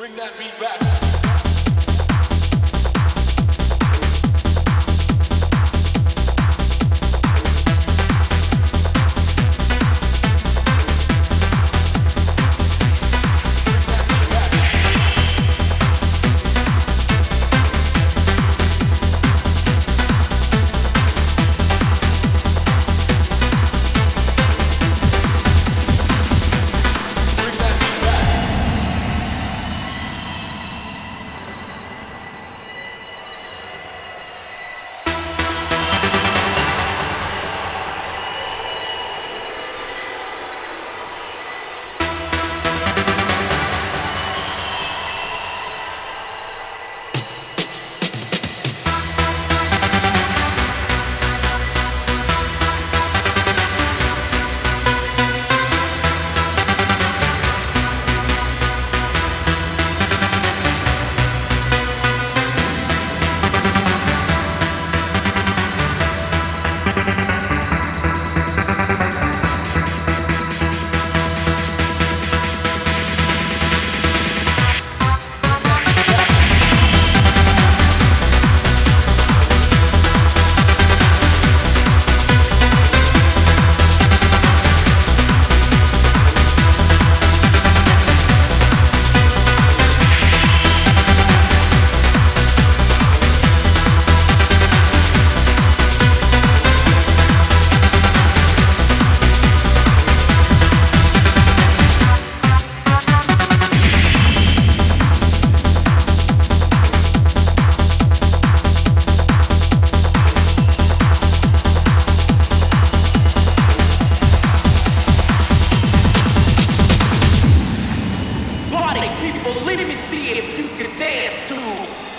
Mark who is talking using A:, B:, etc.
A: Bring that beat back. But let me see if you can dance too.